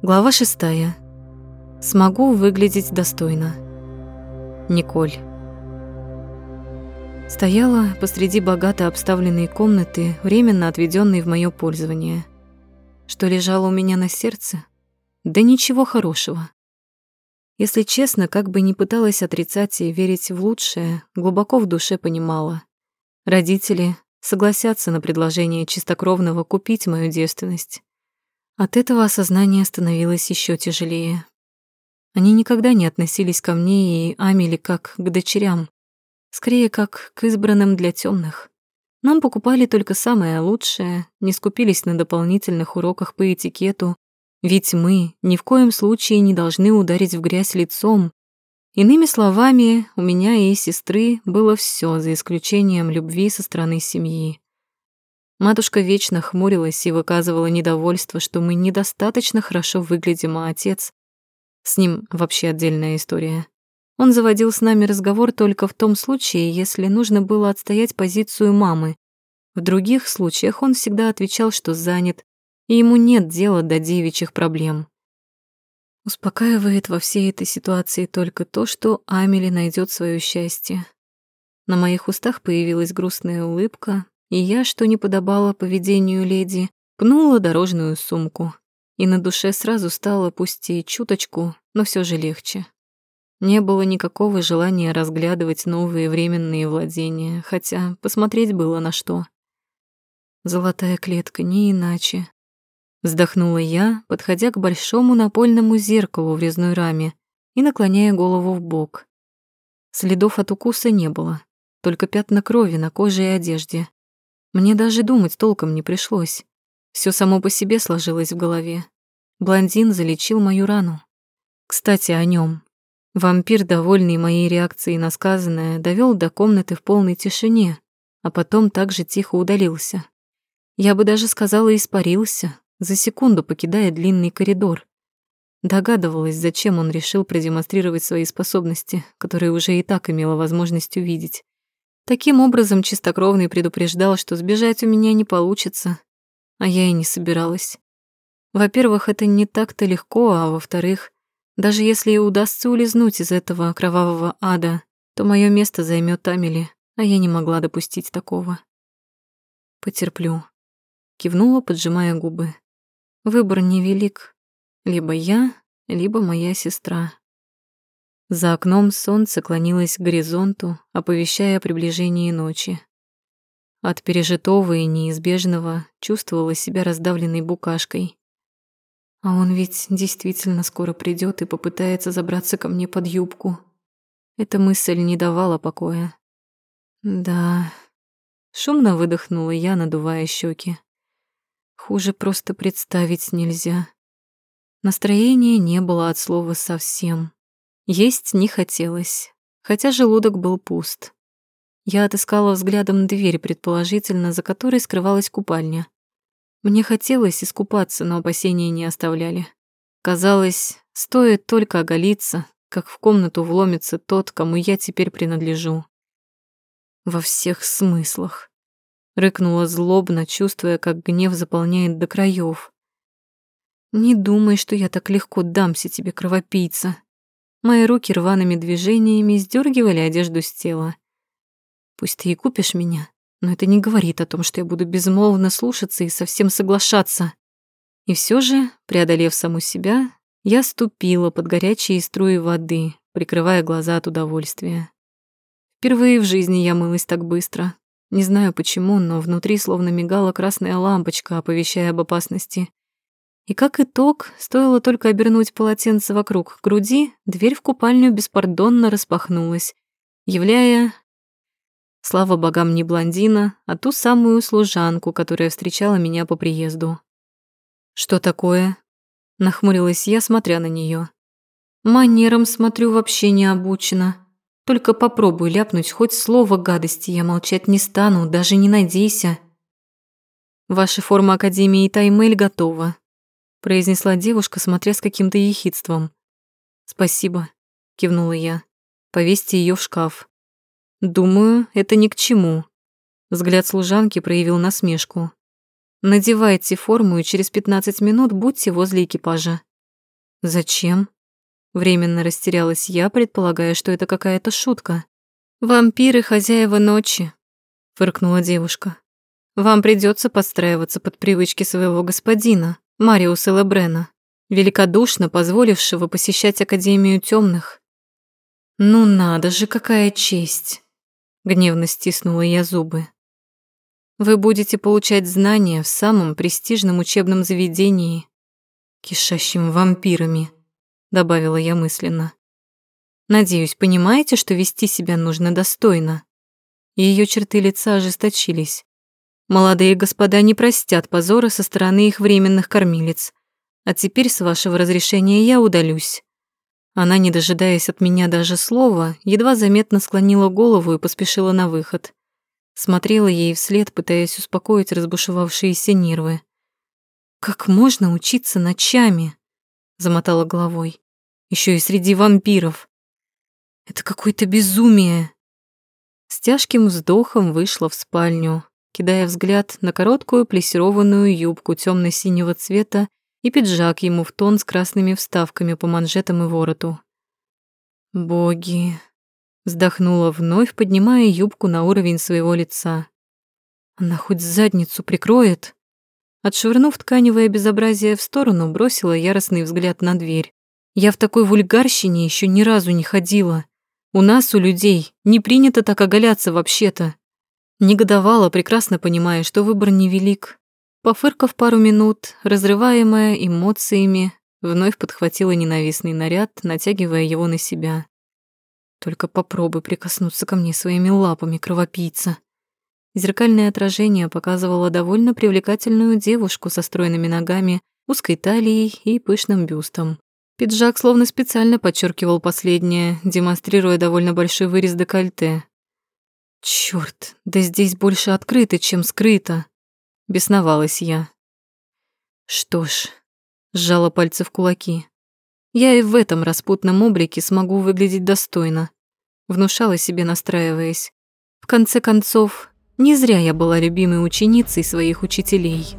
Глава шестая. Смогу выглядеть достойно. Николь. Стояла посреди богато обставленной комнаты, временно отведенной в моё пользование. Что лежало у меня на сердце? Да ничего хорошего. Если честно, как бы ни пыталась отрицать и верить в лучшее, глубоко в душе понимала. Родители согласятся на предложение чистокровного купить мою девственность. От этого осознание становилось еще тяжелее. Они никогда не относились ко мне и Амели как к дочерям, скорее как к избранным для темных. Нам покупали только самое лучшее, не скупились на дополнительных уроках по этикету, ведь мы ни в коем случае не должны ударить в грязь лицом. Иными словами, у меня и сестры было все за исключением любви со стороны семьи. Матушка вечно хмурилась и выказывала недовольство, что мы недостаточно хорошо выглядим, а отец... С ним вообще отдельная история. Он заводил с нами разговор только в том случае, если нужно было отстоять позицию мамы. В других случаях он всегда отвечал, что занят, и ему нет дела до девичьих проблем. Успокаивает во всей этой ситуации только то, что Амели найдет свое счастье. На моих устах появилась грустная улыбка, и я, что не подобало поведению леди, пнула дорожную сумку. И на душе сразу стало, пусть и чуточку, но все же легче. Не было никакого желания разглядывать новые временные владения, хотя посмотреть было на что. Золотая клетка, не иначе. Вздохнула я, подходя к большому напольному зеркалу в резной раме и наклоняя голову в бок. Следов от укуса не было, только пятна крови на коже и одежде. Мне даже думать толком не пришлось. Все само по себе сложилось в голове. Блондин залечил мою рану. Кстати, о нем. Вампир, довольный моей реакцией на сказанное, довел до комнаты в полной тишине, а потом также тихо удалился. Я бы даже сказала, испарился, за секунду покидая длинный коридор. Догадывалась, зачем он решил продемонстрировать свои способности, которые уже и так имела возможность увидеть. Таким образом, чистокровный предупреждал, что сбежать у меня не получится, а я и не собиралась. Во-первых, это не так-то легко, а во-вторых, даже если и удастся улизнуть из этого кровавого ада, то мое место займет Амели, а я не могла допустить такого. Потерплю. Кивнула, поджимая губы. Выбор невелик. Либо я, либо моя сестра. За окном солнце клонилось к горизонту, оповещая о приближении ночи. От пережитого и неизбежного чувствовала себя раздавленной букашкой. А он ведь действительно скоро придет и попытается забраться ко мне под юбку. Эта мысль не давала покоя. Да. Шумно выдохнула я, надувая щеки. Хуже просто представить нельзя. Настроения не было от слова совсем. Есть не хотелось, хотя желудок был пуст. Я отыскала взглядом дверь, предположительно, за которой скрывалась купальня. Мне хотелось искупаться, но опасения не оставляли. Казалось, стоит только оголиться, как в комнату вломится тот, кому я теперь принадлежу. Во всех смыслах. Рыкнула злобно, чувствуя, как гнев заполняет до краев. «Не думай, что я так легко дамся тебе, кровопийца», Мои руки рваными движениями сдергивали одежду с тела. Пусть ты и купишь меня, но это не говорит о том, что я буду безмолвно слушаться и совсем соглашаться. И все же, преодолев саму себя, я ступила под горячие струи воды, прикрывая глаза от удовольствия. Впервые в жизни я мылась так быстро. Не знаю почему, но внутри словно мигала красная лампочка, оповещая об опасности. И как итог, стоило только обернуть полотенце вокруг груди, дверь в купальню беспардонно распахнулась, являя, слава богам, не блондина, а ту самую служанку, которая встречала меня по приезду. «Что такое?» — нахмурилась я, смотря на нее. «Манерам, смотрю, вообще не обучена. Только попробуй ляпнуть хоть слово гадости, я молчать не стану, даже не надейся». Ваша форма Академии Таймель готова произнесла девушка, смотря с каким-то ехидством. «Спасибо», — кивнула я. «Повесьте ее в шкаф». «Думаю, это ни к чему». Взгляд служанки проявил насмешку. «Надевайте форму и через 15 минут будьте возле экипажа. Зачем? Временно растерялась я, предполагая, что это какая-то шутка. «Вампиры — хозяева ночи», — фыркнула девушка. «Вам придется подстраиваться под привычки своего господина, Мариуса Лебрена, великодушно позволившего посещать Академию Темных. «Ну надо же, какая честь!» — гневно стиснула я зубы. «Вы будете получать знания в самом престижном учебном заведении, кишащим вампирами», — добавила я мысленно. «Надеюсь, понимаете, что вести себя нужно достойно?» Ее черты лица ожесточились. Молодые господа не простят позора со стороны их временных кормилец. А теперь, с вашего разрешения, я удалюсь. Она, не дожидаясь от меня даже слова, едва заметно склонила голову и поспешила на выход. Смотрела ей вслед, пытаясь успокоить разбушевавшиеся нервы. «Как можно учиться ночами?» — замотала головой. Еще и среди вампиров. Это какое-то безумие!» С тяжким вздохом вышла в спальню, кидая взгляд на короткую плессированную юбку темно синего цвета и пиджак ему в тон с красными вставками по манжетам и вороту. «Боги!» — вздохнула вновь, поднимая юбку на уровень своего лица. «Она хоть задницу прикроет?» Отшвырнув тканевое безобразие в сторону, бросила яростный взгляд на дверь. «Я в такой вульгарщине еще ни разу не ходила. У нас, у людей, не принято так оголяться вообще-то». Негодовала, прекрасно понимая, что выбор невелик. Пофыркав пару минут, разрываемая эмоциями, вновь подхватила ненавистный наряд, натягивая его на себя. Только попробуй прикоснуться ко мне своими лапами, кровопийца. Зеркальное отражение показывало довольно привлекательную девушку со стройными ногами, узкой талией и пышным бюстом. Пиджак словно специально подчеркивал последнее, демонстрируя довольно большой вырез декольте. Чёрт, да здесь больше открыто, чем скрыто. Бесновалась я. Что ж, сжала пальцы в кулаки. Я и в этом распутном облике смогу выглядеть достойно. Внушала себе, настраиваясь. В конце концов, не зря я была любимой ученицей своих учителей.